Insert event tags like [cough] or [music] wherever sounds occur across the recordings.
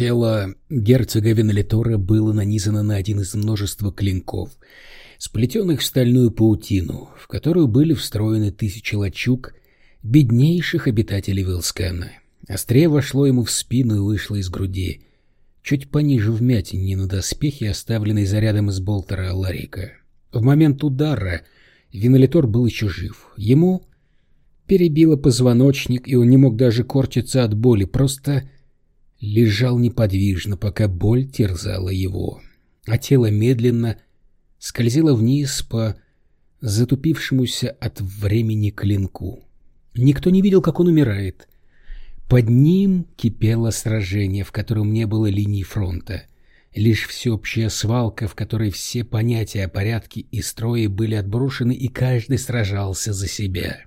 Тело герцога Венелитора было нанизано на один из множества клинков, сплетенных в стальную паутину, в которую были встроены тысячи лачуг беднейших обитателей Вилскана. Острее вошло ему в спину и вышло из груди, чуть пониже вмятине на доспехе, оставленной зарядом из болтера Ларика. В момент удара Винолитор был еще жив. Ему перебило позвоночник, и он не мог даже корчиться от боли, просто лежал неподвижно, пока боль терзала его. А тело медленно скользило вниз по затупившемуся от времени клинку. Никто не видел, как он умирает. Под ним кипело сражение, в котором не было линий фронта. Лишь всеобщая свалка, в которой все понятия о порядке и строе были отброшены, и каждый сражался за себя.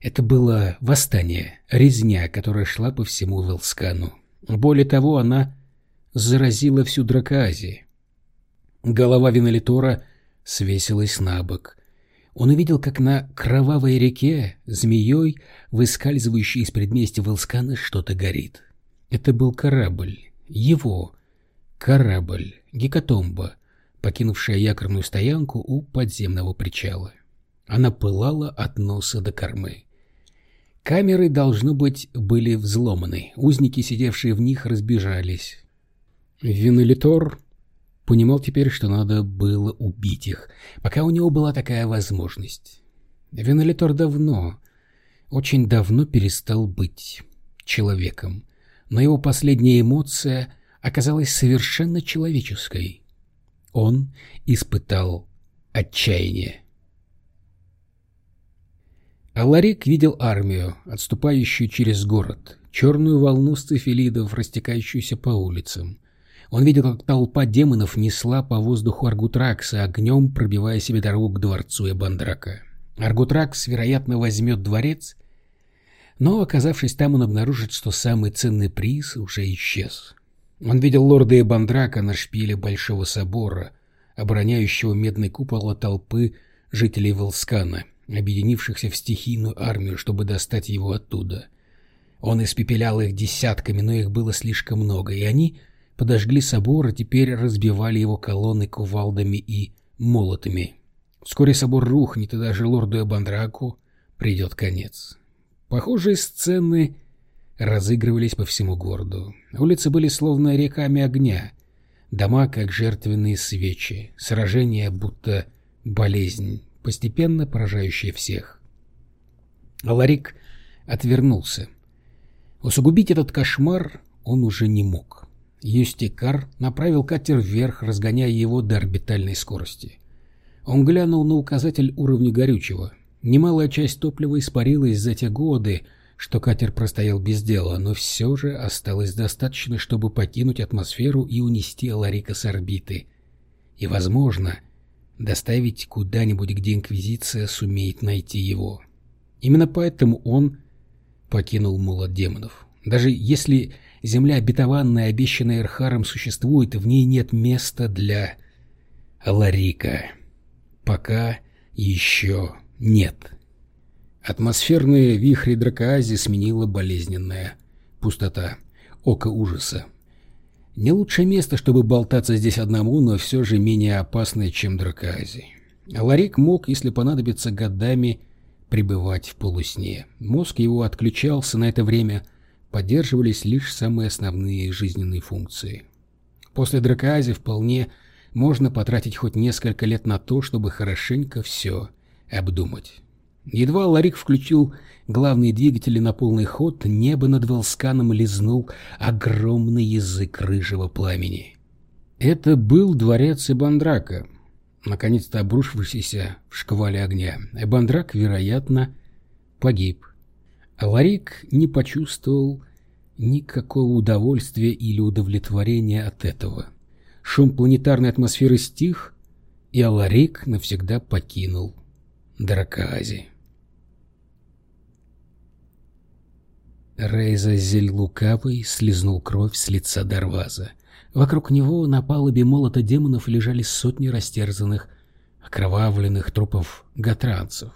Это было восстание, резня, которая шла по всему Велскану. Более того, она заразила всю Дракоазию. Голова Винолитора свесилась на бок. Он увидел, как на кровавой реке, змеей, выскальзывающей из предместья Велскана, что-то горит. Это был корабль. Его корабль, Гекатомба, покинувшая якорную стоянку у подземного причала. Она пылала от носа до кормы. Камеры, должно быть, были взломаны. Узники, сидевшие в них, разбежались. Винолитор понимал теперь, что надо было убить их, пока у него была такая возможность. Винолитор давно, очень давно перестал быть человеком, но его последняя эмоция оказалась совершенно человеческой. Он испытал отчаяние. Аларик видел армию, отступающую через город, черную волну сцефилидов, растекающуюся по улицам. Он видел, как толпа демонов несла по воздуху Аргутракса, огнем пробивая себе дорогу к дворцу Эбандрака. Аргутракс, вероятно, возьмет дворец, но, оказавшись там, он обнаружит, что самый ценный приз уже исчез. Он видел лорда Эбандрака на шпиле Большого собора, обороняющего медный купол от толпы жителей Волскана, объединившихся в стихийную армию, чтобы достать его оттуда. Он испепелял их десятками, но их было слишком много, и они подожгли собор и теперь разбивали его колонны кувалдами и молотами. Вскоре собор рухнет, и даже лорду Эбандраку придет конец. Похожие сцены разыгрывались по всему городу. Улицы были словно реками огня, дома как жертвенные свечи, сражения будто болезнь, постепенно поражающая всех. Ларик отвернулся. Усугубить этот кошмар он уже не мог. Юстикар направил катер вверх, разгоняя его до орбитальной скорости. Он глянул на указатель уровня горючего. Немалая часть топлива испарилась за те годы, что катер простоял без дела, но все же осталось достаточно, чтобы покинуть атмосферу и унести Ларика с орбиты. И, возможно, доставить куда-нибудь, где Инквизиция сумеет найти его. Именно поэтому он покинул молот демонов. Даже если земля обетованная, обещанная Эрхаром, существует, в ней нет места для Ларика. Пока еще нет. Атмосферные вихри дракоази сменила болезненная пустота, око ужаса. Не лучшее место, чтобы болтаться здесь одному, но все же менее опасное, чем дракоази. Ларик мог, если понадобится, годами пребывать в полусне. Мозг его отключался на это время, поддерживались лишь самые основные жизненные функции. После дракоази вполне можно потратить хоть несколько лет на то, чтобы хорошенько все обдумать. Едва Ларик включил главные двигатели на полный ход, небо над Волсканом лизнул огромный язык рыжего пламени. Это был дворец Эбандрака, наконец-то обрушившийся в шквале огня. Эбандрак, вероятно, погиб. А Ларик не почувствовал никакого удовольствия или удовлетворения от этого. Шум планетарной атмосферы стих, и Аларик навсегда покинул Дракоази. Рейза зель лукавый слезнул кровь с лица Дарваза. Вокруг него на палубе молота демонов лежали сотни растерзанных, окровавленных трупов гатранцев.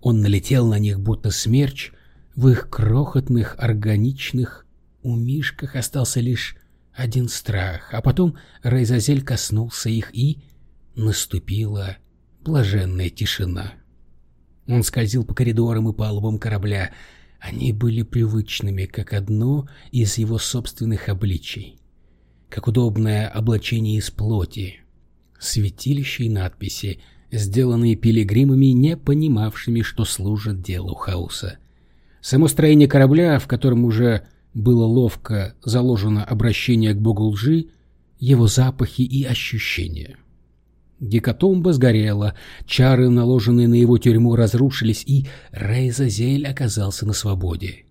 Он налетел на них, будто смерч, в их крохотных, органичных у Мишках остался лишь один страх, а потом Рейзазель коснулся их, и наступила блаженная тишина. Он скользил по коридорам и палубам корабля. Они были привычными, как одно из его собственных обличий, как удобное облачение из плоти, святилища и надписи, сделанные пилигримами, не понимавшими, что служат делу хаоса. Само строение корабля, в котором уже было ловко заложено обращение к богу лжи, его запахи и ощущения. Гекатомба сгорела, чары, наложенные на его тюрьму, разрушились, и Рейзазель оказался на свободе.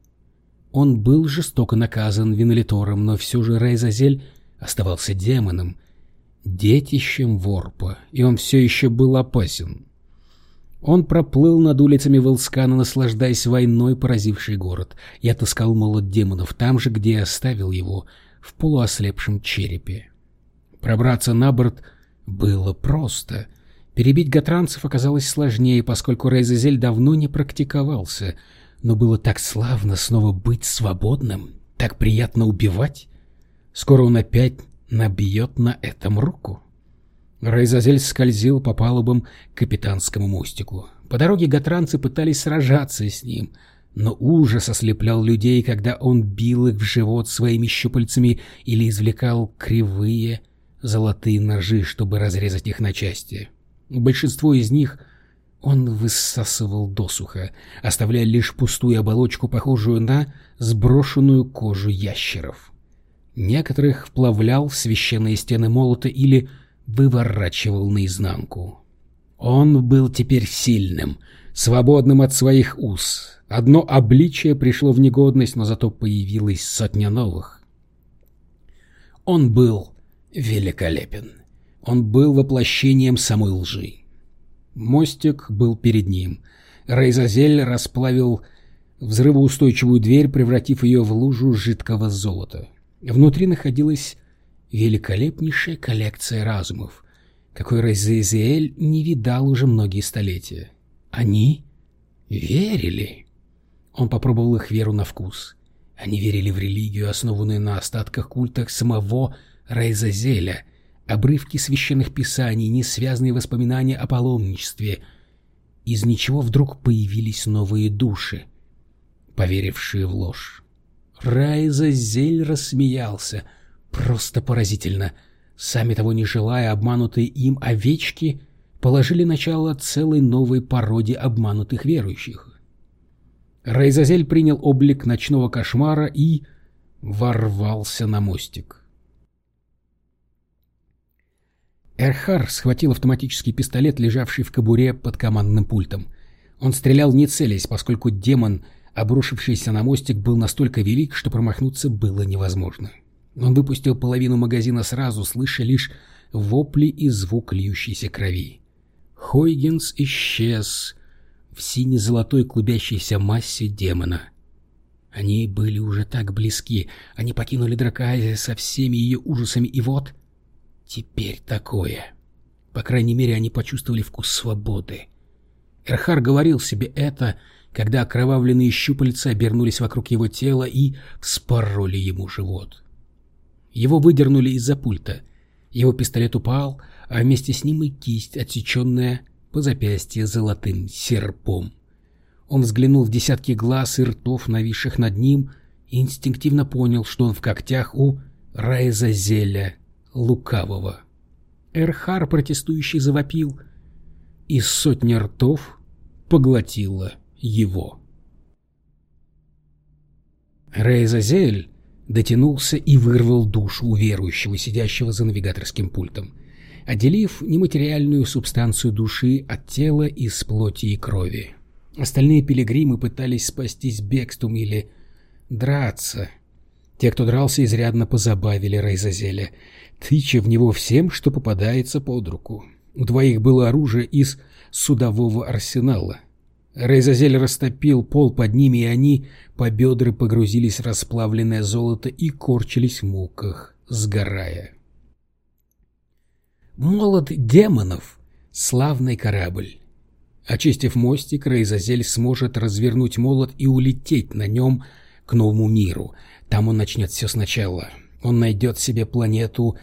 Он был жестоко наказан Винолитором, но все же Рейзазель оставался демоном, детищем Ворпа, и он все еще был опасен. Он проплыл над улицами Волскана, наслаждаясь войной, поразившей город, и отыскал молот демонов там же, где оставил его, в полуослепшем черепе. Пробраться на борт было просто. Перебить гатранцев оказалось сложнее, поскольку Рейзезель давно не практиковался, но было так славно снова быть свободным, так приятно убивать. Скоро он опять набьет на этом руку. Рейзазель скользил по палубам капитанскому мостику. По дороге гатранцы пытались сражаться с ним, но ужас ослеплял людей, когда он бил их в живот своими щупальцами или извлекал кривые золотые ножи, чтобы разрезать их на части. Большинство из них он высасывал досуха, оставляя лишь пустую оболочку, похожую на сброшенную кожу ящеров. Некоторых вплавлял в священные стены молота или выворачивал наизнанку. Он был теперь сильным, свободным от своих уз. Одно обличие пришло в негодность, но зато появилась сотня новых. Он был великолепен. Он был воплощением самой лжи. Мостик был перед ним. Рейзазель расплавил взрывоустойчивую дверь, превратив ее в лужу жидкого золота. Внутри находилась великолепнейшая коллекция разумов, какой Рейзазель не видал уже многие столетия. Они верили. Он попробовал их веру на вкус. Они верили в религию, основанную на остатках культах самого Рейзазеля, обрывки священных писаний, несвязанные воспоминания о паломничестве. Из ничего вдруг появились новые души, поверившие в ложь. Райзазель рассмеялся. Просто поразительно. Сами того не желая, обманутые им овечки положили начало целой новой породе обманутых верующих. Райзазель принял облик ночного кошмара и ворвался на мостик. Эрхар схватил автоматический пистолет, лежавший в кобуре под командным пультом. Он стрелял не целясь, поскольку демон, обрушившийся на мостик, был настолько велик, что промахнуться было невозможно. Он выпустил половину магазина сразу, слыша лишь вопли и звук льющейся крови. Хойгенс исчез в сине-золотой клубящейся массе демона. Они были уже так близки, они покинули Дракайзе со всеми ее ужасами, и вот... Теперь такое. По крайней мере, они почувствовали вкус свободы. Эрхар говорил себе это, когда окровавленные щупальца обернулись вокруг его тела и вспороли ему живот. Его выдернули из-за пульта. Его пистолет упал, а вместе с ним и кисть, отсеченная по запястье золотым серпом. Он взглянул в десятки глаз и ртов, нависших над ним, и инстинктивно понял, что он в когтях у Райза Зеля лукавого. Эрхар протестующий завопил, и сотня ртов поглотила его. Рейзазель дотянулся и вырвал душу у верующего, сидящего за навигаторским пультом, отделив нематериальную субстанцию души от тела из плоти и крови. Остальные пилигримы пытались спастись бегством или драться. Те, кто дрался, изрядно позабавили Рейзазеля, тыча в него всем, что попадается под руку. У двоих было оружие из судового арсенала. Рейзазель растопил пол под ними, и они по бедры погрузились в расплавленное золото и корчились в муках, сгорая. Молот демонов — славный корабль. Очистив мостик, Рейзазель сможет развернуть молот и улететь на нем к новому миру. Там он начнет все сначала. Он найдет себе планету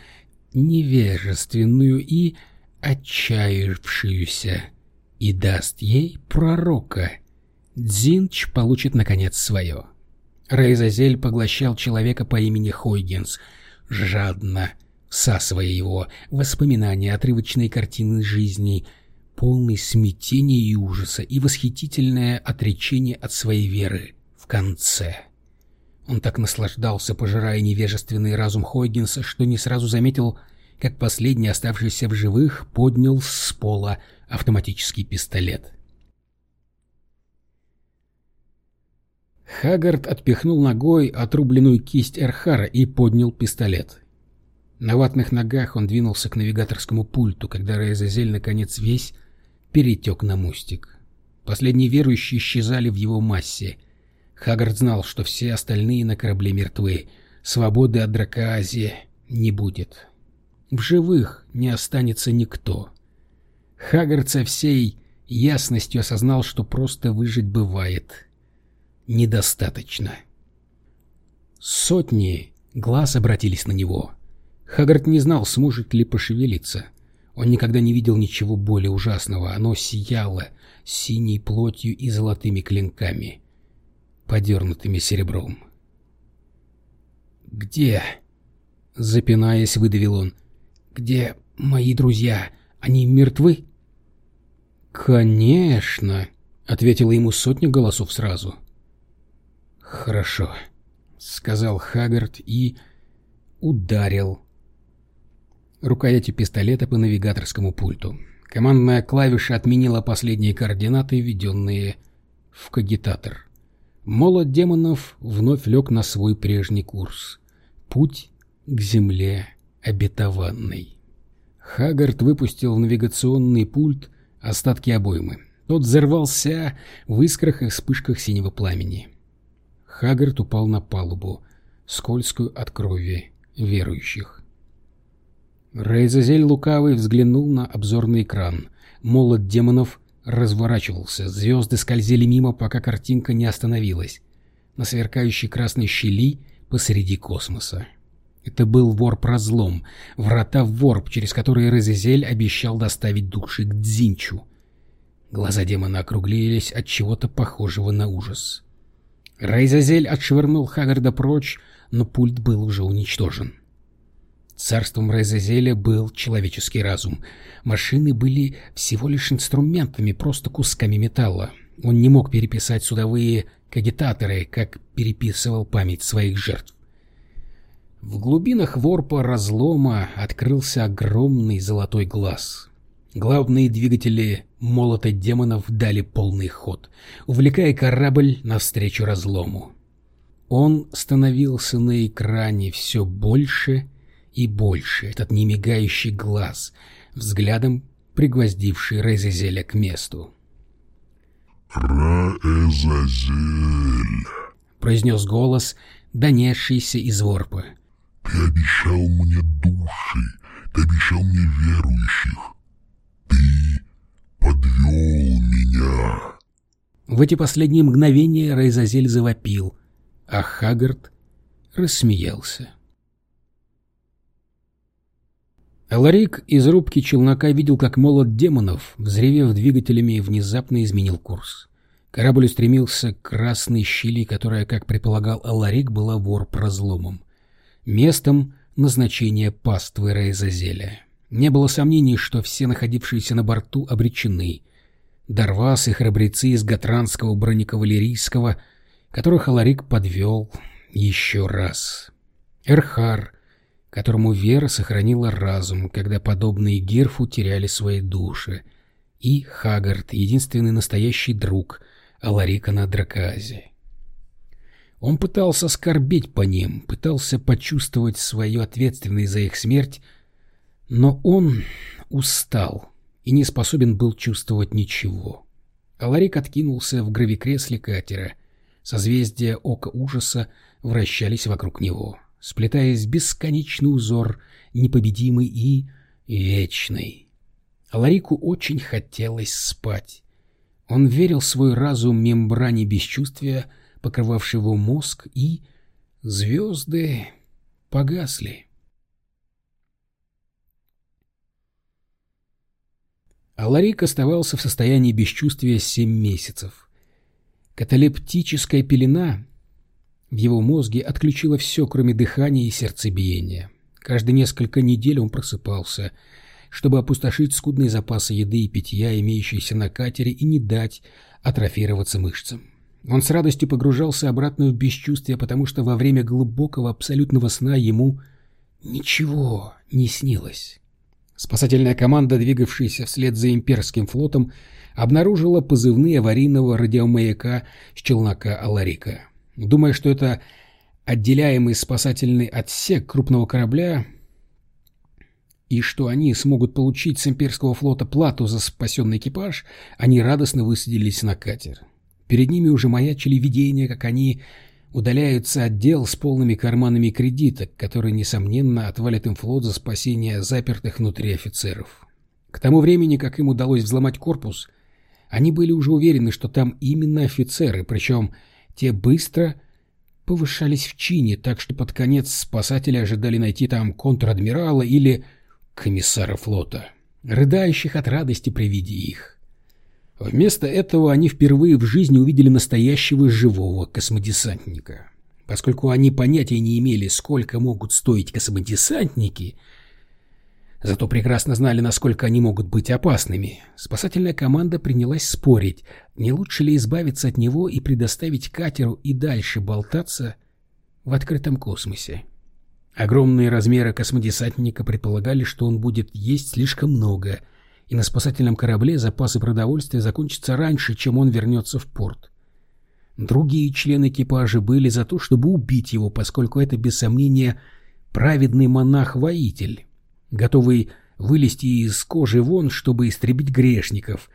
невежественную и отчаявшуюся и даст ей пророка. Дзинч получит, наконец, свое. Рейзазель поглощал человека по имени Хойгенс, жадно всасывая его воспоминания, отрывочные картины жизни, полный смятения и ужаса и восхитительное отречение от своей веры в конце. Он так наслаждался, пожирая невежественный разум Хойгенса, что не сразу заметил, как последний, оставшийся в живых, поднял с пола автоматический пистолет. Хаггард отпихнул ногой отрубленную кисть Эрхара и поднял пистолет. На ватных ногах он двинулся к навигаторскому пульту, когда Рейзазель наконец весь перетек на мостик. Последние верующие исчезали в его массе. Хаггард знал, что все остальные на корабле мертвы. Свободы от Дракоазии не будет. В живых не останется никто. Хаггард со всей ясностью осознал, что просто выжить бывает недостаточно. Сотни глаз обратились на него. Хаггард не знал, сможет ли пошевелиться. Он никогда не видел ничего более ужасного. Оно сияло синей плотью и золотыми клинками, подернутыми серебром. «Где?» — запинаясь, выдавил он. «Где мои друзья? Они мертвы?» «Конечно!» — ответила ему сотня голосов сразу. «Хорошо», — сказал Хаггард и ударил рукоятью пистолета по навигаторскому пульту. Командная клавиша отменила последние координаты, введенные в кагитатор. Молот демонов вновь лег на свой прежний курс. Путь к земле обетованной. Хаггард выпустил в навигационный пульт остатки обоймы. Тот взорвался в искрах и вспышках синего пламени. Хаггард упал на палубу, скользкую от крови верующих. Рейзазель лукавый взглянул на обзорный экран. Молот демонов разворачивался, звезды скользили мимо, пока картинка не остановилась. На сверкающей красной щели посреди космоса. Это был ворп-разлом, врата в ворп, через которые Резезель обещал доставить души к Дзинчу. Глаза демона округлились от чего-то похожего на ужас. Райзазель отшвырнул Хагарда прочь, но пульт был уже уничтожен. Царством Райзазеля был человеческий разум. Машины были всего лишь инструментами, просто кусками металла. Он не мог переписать судовые кагитаторы, как переписывал память своих жертв. В глубинах ворпа разлома открылся огромный золотой глаз. Главные двигатели молота демонов дали полный ход, увлекая корабль навстречу разлому. Он становился на экране все больше и больше, этот немигающий глаз, взглядом пригвоздивший Резезеля к месту. «Раэзазель», — произнес голос, донесшийся из ворпа. «Ты обещал мне души, ты обещал мне верующих. Ты подвел меня. В эти последние мгновения Райзазель завопил, а Хаггард рассмеялся. Аларик из рубки челнока видел, как молот демонов, взревев двигателями, внезапно изменил курс. Корабль устремился к красной щели, которая, как предполагал Аларик, была вор-прозломом. Местом назначения паствы Рейзазеля. Не было сомнений, что все находившиеся на борту обречены. Дарвас и храбрецы из Гатранского бронекавалерийского, которых Аларик подвел еще раз. Эрхар, которому вера сохранила разум, когда подобные Герфу теряли свои души, и Хагард, единственный настоящий друг Аларика на Драказе. Он пытался скорбеть по ним, пытался почувствовать свою ответственность за их смерть, но он устал и не способен был чувствовать ничего. Аларик откинулся в гравикресле катера. Созвездия Ока Ужаса вращались вокруг него, сплетаясь бесконечный узор, непобедимый и вечный. Аларику очень хотелось спать. Он верил свой разум мембране бесчувствия, покрывавший его мозг, и звезды погасли. Аларик оставался в состоянии бесчувствия семь месяцев. Каталептическая пелена в его мозге отключила все, кроме дыхания и сердцебиения. Каждые несколько недель он просыпался, чтобы опустошить скудные запасы еды и питья, имеющиеся на катере, и не дать атрофироваться мышцам. Он с радостью погружался обратно в бесчувствие, потому что во время глубокого абсолютного сна ему ничего не снилось. Спасательная команда, двигавшаяся вслед за имперским флотом, обнаружила позывные аварийного радиомаяка с челнока Аларика. Думая, что это отделяемый спасательный отсек крупного корабля и что они смогут получить с имперского флота плату за спасенный экипаж, они радостно высадились на катер. Перед ними уже маячили видения, как они удаляются от дел с полными карманами кредиток, которые, несомненно, отвалят им флот за спасение запертых внутри офицеров. К тому времени, как им удалось взломать корпус, они были уже уверены, что там именно офицеры, причем те быстро повышались в чине, так что под конец спасатели ожидали найти там контр-адмирала или комиссара флота, рыдающих от радости при виде их. Вместо этого они впервые в жизни увидели настоящего живого космодесантника. Поскольку они понятия не имели, сколько могут стоить космодесантники, зато прекрасно знали, насколько они могут быть опасными, спасательная команда принялась спорить, не лучше ли избавиться от него и предоставить катеру и дальше болтаться в открытом космосе. Огромные размеры космодесантника предполагали, что он будет есть слишком много – и на спасательном корабле запасы продовольствия закончатся раньше, чем он вернется в порт. Другие члены экипажа были за то, чтобы убить его, поскольку это, без сомнения, праведный монах-воитель, готовый вылезти из кожи вон, чтобы истребить грешников,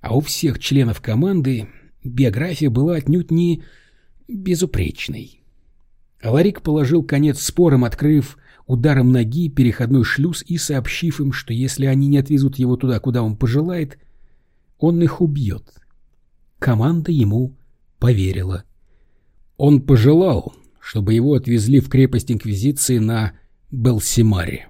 а у всех членов команды биография была отнюдь не безупречной. Аларик положил конец спорам, открыв ударом ноги переходной шлюз и сообщив им, что если они не отвезут его туда, куда он пожелает, он их убьет. Команда ему поверила. Он пожелал, чтобы его отвезли в крепость Инквизиции на Белсимаре.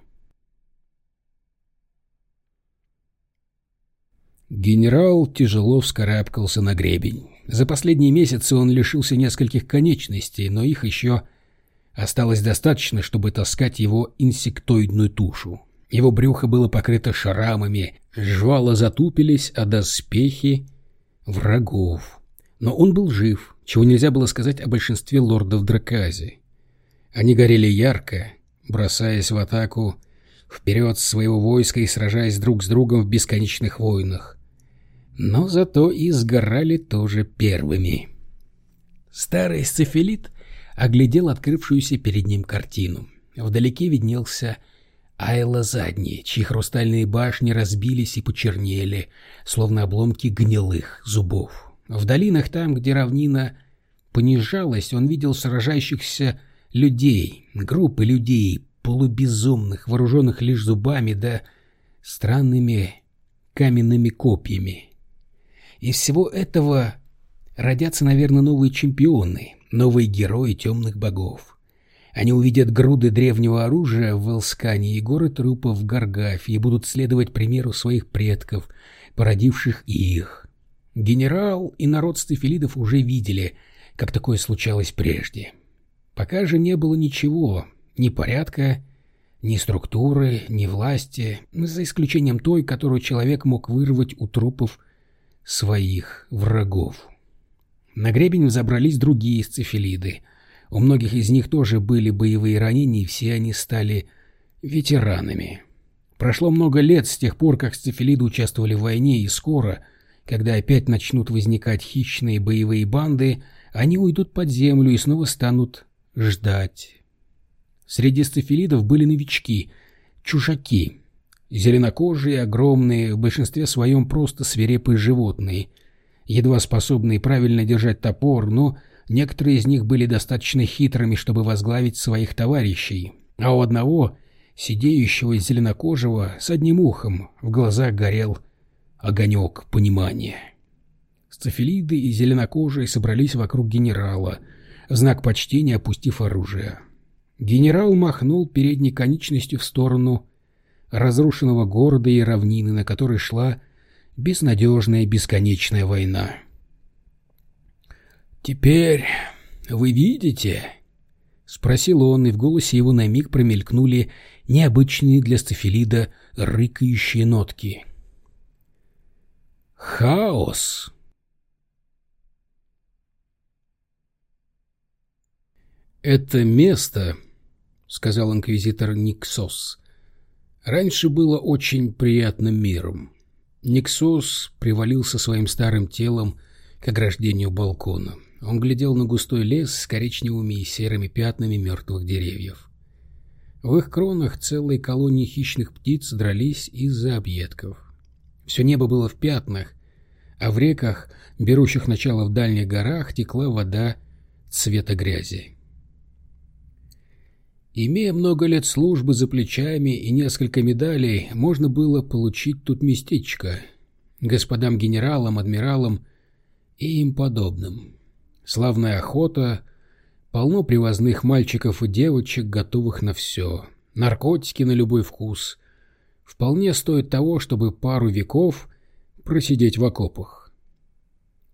Генерал тяжело вскарабкался на гребень. За последние месяцы он лишился нескольких конечностей, но их еще Осталось достаточно, чтобы таскать его инсектоидную тушу. Его брюхо было покрыто шрамами, жвала затупились, а доспехи — врагов. Но он был жив, чего нельзя было сказать о большинстве лордов Дракази. Они горели ярко, бросаясь в атаку вперед своего войска и сражаясь друг с другом в бесконечных войнах. Но зато и сгорали тоже первыми. Старый сцефилит оглядел открывшуюся перед ним картину. Вдалеке виднелся Айла Задний, чьи хрустальные башни разбились и почернели, словно обломки гнилых зубов. В долинах, там, где равнина понижалась, он видел сражающихся людей, группы людей, полубезумных, вооруженных лишь зубами да странными каменными копьями. Из всего этого родятся, наверное, новые чемпионы, новые герои темных богов. Они увидят груды древнего оружия в Велскане и горы трупов в Гаргафе и будут следовать примеру своих предков, породивших их. Генерал и народ стефилидов уже видели, как такое случалось прежде. Пока же не было ничего, ни порядка, ни структуры, ни власти, за исключением той, которую человек мог вырвать у трупов своих врагов. На гребень взобрались другие сцефилиды. У многих из них тоже были боевые ранения, и все они стали ветеранами. Прошло много лет с тех пор, как сцефилиды участвовали в войне, и скоро, когда опять начнут возникать хищные боевые банды, они уйдут под землю и снова станут ждать. Среди сцефилидов были новички, чужаки, зеленокожие, огромные, в большинстве своем просто свирепые животные — едва способные правильно держать топор, но некоторые из них были достаточно хитрыми, чтобы возглавить своих товарищей, а у одного, сидеющего зеленокожего, с одним ухом, в глазах горел огонек понимания. Сцефилиды и зеленокожие собрались вокруг генерала, в знак почтения опустив оружие. Генерал махнул передней конечностью в сторону разрушенного города и равнины, на которой шла безнадежная бесконечная война. «Теперь вы видите?» — спросил он, и в голосе его на миг промелькнули необычные для Стафилида рыкающие нотки. «Хаос!» «Это место, — сказал инквизитор Никсос, — раньше было очень приятным миром. Никсос привалился своим старым телом к ограждению балкона. Он глядел на густой лес с коричневыми и серыми пятнами мертвых деревьев. В их кронах целые колонии хищных птиц дрались из-за объедков. Все небо было в пятнах, а в реках, берущих начало в дальних горах, текла вода цвета грязи. Имея много лет службы за плечами и несколько медалей, можно было получить тут местечко господам генералам, адмиралам и им подобным. Славная охота, полно привозных мальчиков и девочек, готовых на все, наркотики на любой вкус. Вполне стоит того, чтобы пару веков просидеть в окопах.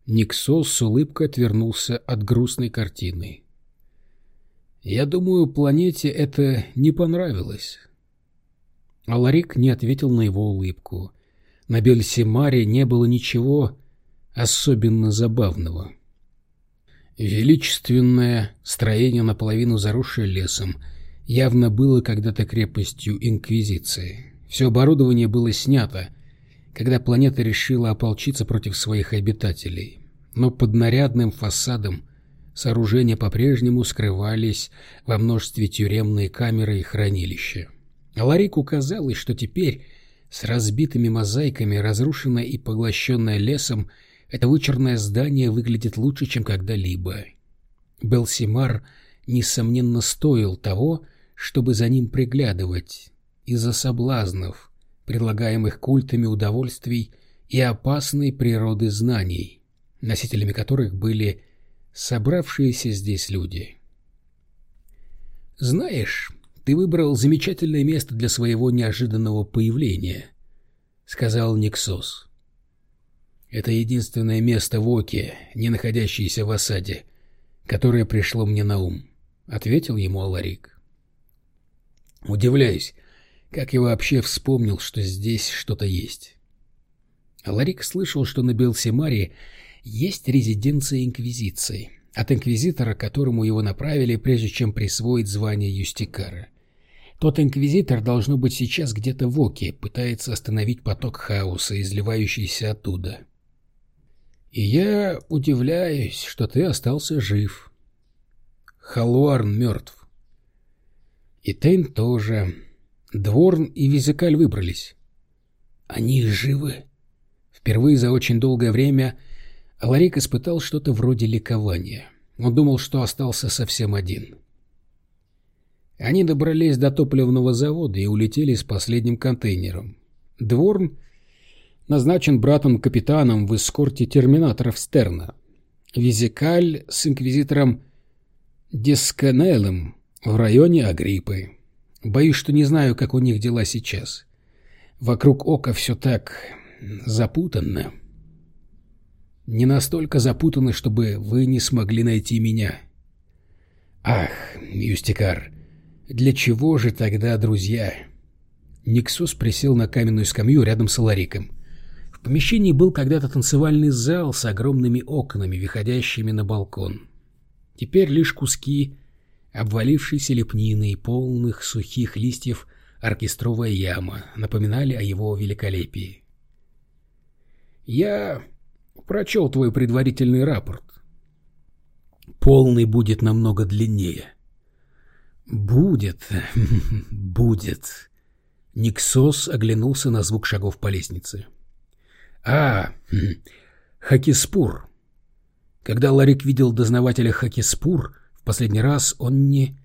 Никсос с улыбкой отвернулся от грустной картины. Я думаю, планете это не понравилось. Аларик не ответил на его улыбку. На Бельсимаре не было ничего особенно забавного. Величественное строение, наполовину заросшее лесом, явно было когда-то крепостью Инквизиции. Все оборудование было снято, когда планета решила ополчиться против своих обитателей. Но под нарядным фасадом сооружения по-прежнему скрывались во множестве тюремные камеры и хранилища. Ларику казалось, что теперь с разбитыми мозаиками, разрушенное и поглощенное лесом, это вычурное здание выглядит лучше, чем когда-либо. Белсимар, несомненно, стоил того, чтобы за ним приглядывать, из-за соблазнов, предлагаемых культами удовольствий и опасной природы знаний, носителями которых были собравшиеся здесь люди. «Знаешь, ты выбрал замечательное место для своего неожиданного появления», — сказал Никсос. «Это единственное место в Оке, не находящееся в осаде, которое пришло мне на ум», — ответил ему Аларик. «Удивляюсь, как я вообще вспомнил, что здесь что-то есть». Аларик слышал, что на Белсимаре есть резиденция Инквизиции, от инквизитора, которому его направили, прежде чем присвоить звание юстикара. Тот инквизитор, должно быть, сейчас где-то в Оке, пытается остановить поток хаоса, изливающийся оттуда. И я удивляюсь, что ты остался жив. Халуарн мертв. И Тейн тоже. Дворн и Визикаль выбрались. Они живы. Впервые за очень долгое время Ларик испытал что-то вроде ликования. Он думал, что остался совсем один. Они добрались до топливного завода и улетели с последним контейнером. Дворн назначен братом-капитаном в эскорте терминаторов Стерна. Визикаль с инквизитором Дисканелем в районе Агриппы. Боюсь, что не знаю, как у них дела сейчас. Вокруг ока все так запутанно. Не настолько запутаны, чтобы вы не смогли найти меня. Ах, Юстикар, для чего же тогда друзья? Никсус присел на каменную скамью рядом с Алариком. В помещении был когда-то танцевальный зал с огромными окнами, выходящими на балкон. Теперь лишь куски обвалившейся лепнины и полных сухих листьев оркестровая яма напоминали о его великолепии. «Я прочел твой предварительный рапорт. Полный будет намного длиннее. Будет, [laughs] будет. Никсос оглянулся на звук шагов по лестнице. А, [laughs] Хакиспур. Когда Ларик видел дознавателя Хакиспур в последний раз, он не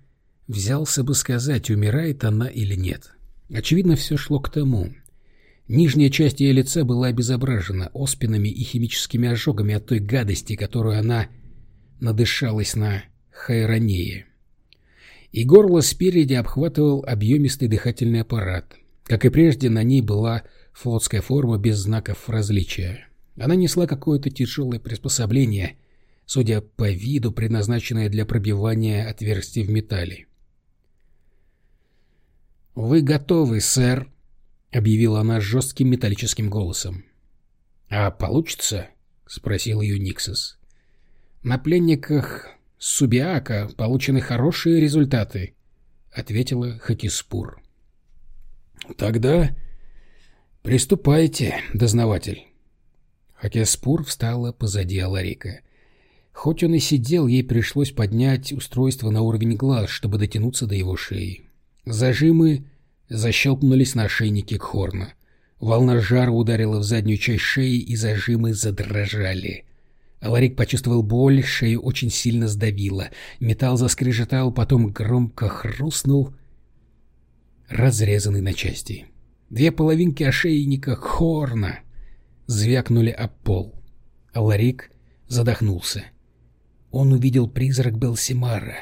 взялся бы сказать, умирает она или нет. Очевидно, все шло к тому. Нижняя часть ее лица была обезображена оспинами и химическими ожогами от той гадости, которую она надышалась на Хайронее. И горло спереди обхватывал объемистый дыхательный аппарат. Как и прежде, на ней была флотская форма без знаков различия. Она несла какое-то тяжелое приспособление, судя по виду, предназначенное для пробивания отверстий в металле. «Вы готовы, сэр», — объявила она жестким металлическим голосом. «А получится?» — спросил ее Никсос. «На пленниках Субиака получены хорошие результаты», — ответила Хакиспур. «Тогда приступайте, дознаватель». Хакиспур встала позади Аларика. Хоть он и сидел, ей пришлось поднять устройство на уровень глаз, чтобы дотянуться до его шеи. Зажимы защелкнулись на ошейнике Кхорна. Волна жара ударила в заднюю часть шеи, и зажимы задрожали. Ларик почувствовал боль, шею очень сильно сдавило. Металл заскрежетал, потом громко хрустнул, разрезанный на части. Две половинки ошейника Хорна звякнули об пол. Ларик задохнулся. Он увидел призрак Белсимара.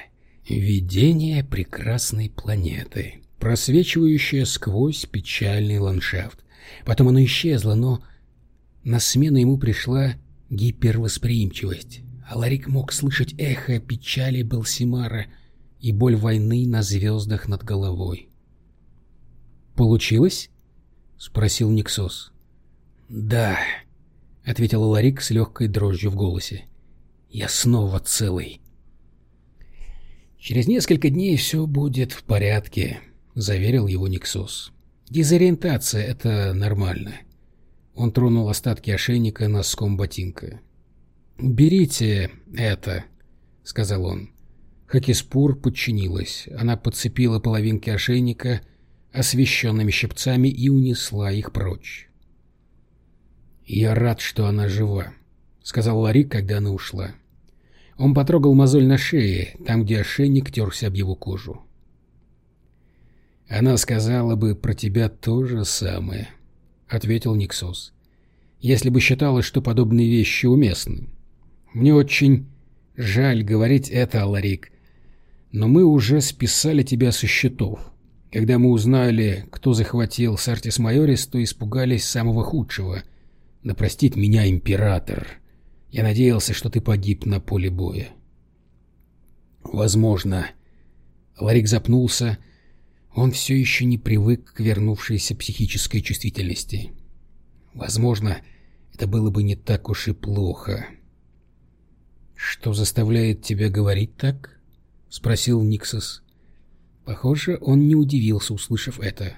Видение прекрасной планеты просвечивающее сквозь печальный ландшафт. Потом оно исчезло, но на смену ему пришла гипервосприимчивость. А Ларик мог слышать эхо печали Белсимара и боль войны на звездах над головой. «Получилось?» — спросил Никсос. «Да», — ответил Ларик с легкой дрожью в голосе. «Я снова целый». «Через несколько дней все будет в порядке», — заверил его Никсос. «Дезориентация — это нормально». Он тронул остатки ошейника носком ботинка. «Берите это», — сказал он. Хакиспур подчинилась. Она подцепила половинки ошейника освещенными щипцами и унесла их прочь. «Я рад, что она жива», — сказал Ларик, когда она ушла. Он потрогал мозоль на шее, там, где ошейник терся об его кожу. «Она сказала бы про тебя то же самое», — ответил Никсос. «Если бы считалось, что подобные вещи уместны. Мне очень жаль говорить это, Аларик, но мы уже списали тебя со счетов. Когда мы узнали, кто захватил Сартис Майорис, то испугались самого худшего. Да простит меня император. Я надеялся, что ты погиб на поле боя». «Возможно». Ларик запнулся, — он все еще не привык к вернувшейся психической чувствительности. Возможно, это было бы не так уж и плохо. «Что заставляет тебя говорить так?» — спросил Никсос. Похоже, он не удивился, услышав это.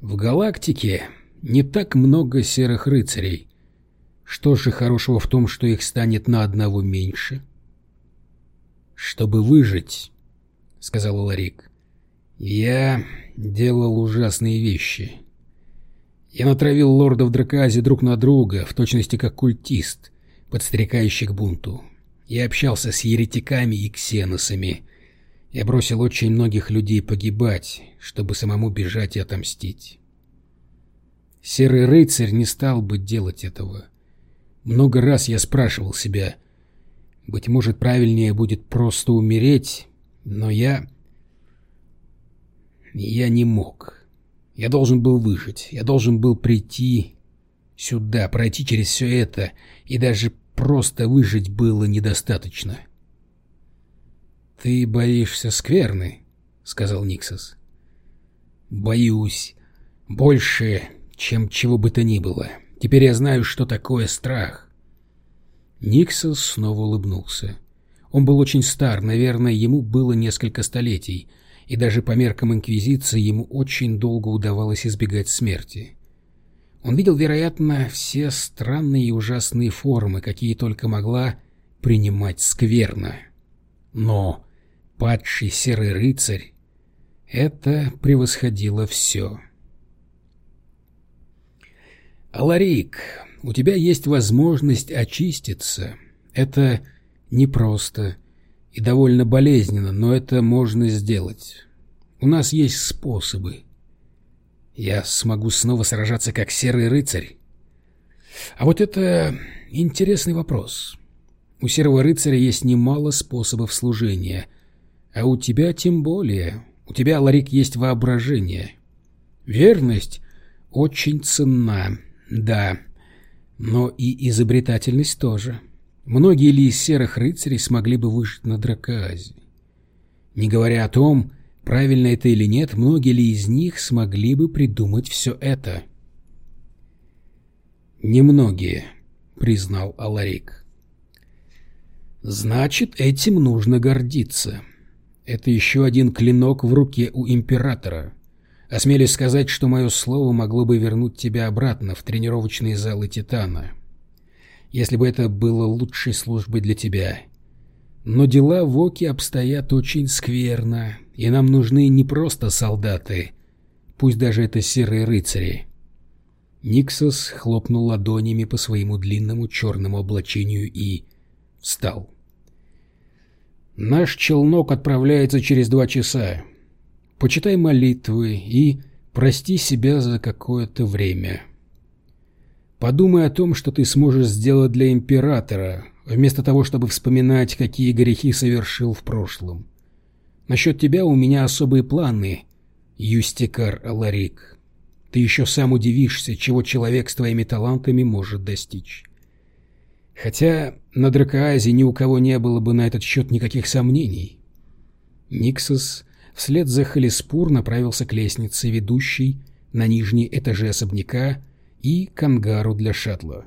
«В галактике не так много серых рыцарей. Что же хорошего в том, что их станет на одного меньше?» «Чтобы выжить», — сказал Ларик, я делал ужасные вещи. Я натравил лордов Дракази друг на друга, в точности как культист, подстрекающий к бунту. Я общался с еретиками и ксеносами. Я бросил очень многих людей погибать, чтобы самому бежать и отомстить. Серый рыцарь не стал бы делать этого. Много раз я спрашивал себя, быть может, правильнее будет просто умереть, но я я не мог. Я должен был выжить. Я должен был прийти сюда, пройти через все это, и даже просто выжить было недостаточно. «Ты боишься скверны?» — сказал Никсос. «Боюсь. Больше, чем чего бы то ни было. Теперь я знаю, что такое страх». Никсос снова улыбнулся. Он был очень стар, наверное, ему было несколько столетий — и даже по меркам Инквизиции ему очень долго удавалось избегать смерти. Он видел, вероятно, все странные и ужасные формы, какие только могла принимать скверно. Но падший серый рыцарь — это превосходило все. «Аларик, у тебя есть возможность очиститься. Это непросто и довольно болезненно, но это можно сделать. У нас есть способы. Я смогу снова сражаться как серый рыцарь? А вот это интересный вопрос. У серого рыцаря есть немало способов служения, а у тебя тем более. У тебя, Ларик, есть воображение. Верность очень ценна, да, но и изобретательность тоже. Многие ли из серых рыцарей смогли бы выжить на Дракоазе? Не говоря о том, правильно это или нет, многие ли из них смогли бы придумать все это? «Немногие», — признал Аларик. «Значит, этим нужно гордиться. Это еще один клинок в руке у Императора. Осмелюсь сказать, что мое слово могло бы вернуть тебя обратно в тренировочные залы Титана, если бы это было лучшей службой для тебя. Но дела в Оке обстоят очень скверно, и нам нужны не просто солдаты, пусть даже это серые рыцари». Никсос хлопнул ладонями по своему длинному черному облачению и встал. «Наш челнок отправляется через два часа. Почитай молитвы и прости себя за какое-то время. Подумай о том, что ты сможешь сделать для Императора, вместо того, чтобы вспоминать, какие грехи совершил в прошлом. Насчет тебя у меня особые планы, Юстикар Аларик». Ты еще сам удивишься, чего человек с твоими талантами может достичь. Хотя на Дракоазе ни у кого не было бы на этот счет никаких сомнений. Никсос вслед за Халиспур направился к лестнице, ведущей на нижние этажи особняка и к ангару для шаттла.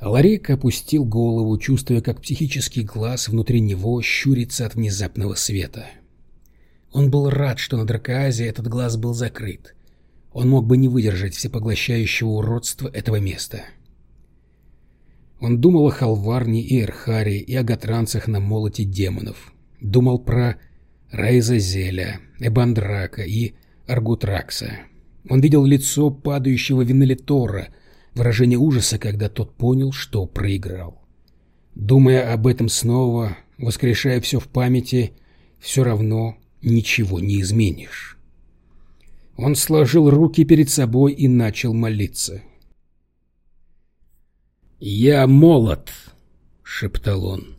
Ларик опустил голову, чувствуя, как психический глаз внутри него щурится от внезапного света. — он был рад, что на Дракоазе этот глаз был закрыт. Он мог бы не выдержать всепоглощающего уродства этого места. Он думал о Халварне и Эрхаре и о гатранцах на молоте демонов. Думал про Райзазеля, Эбандрака и Аргутракса. Он видел лицо падающего Винелитора, выражение ужаса, когда тот понял, что проиграл. Думая об этом снова, воскрешая все в памяти, все равно ничего не изменишь. Он сложил руки перед собой и начал молиться. «Я молот!» — шептал он.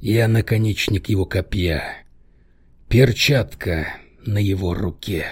«Я наконечник его копья, перчатка на его руке».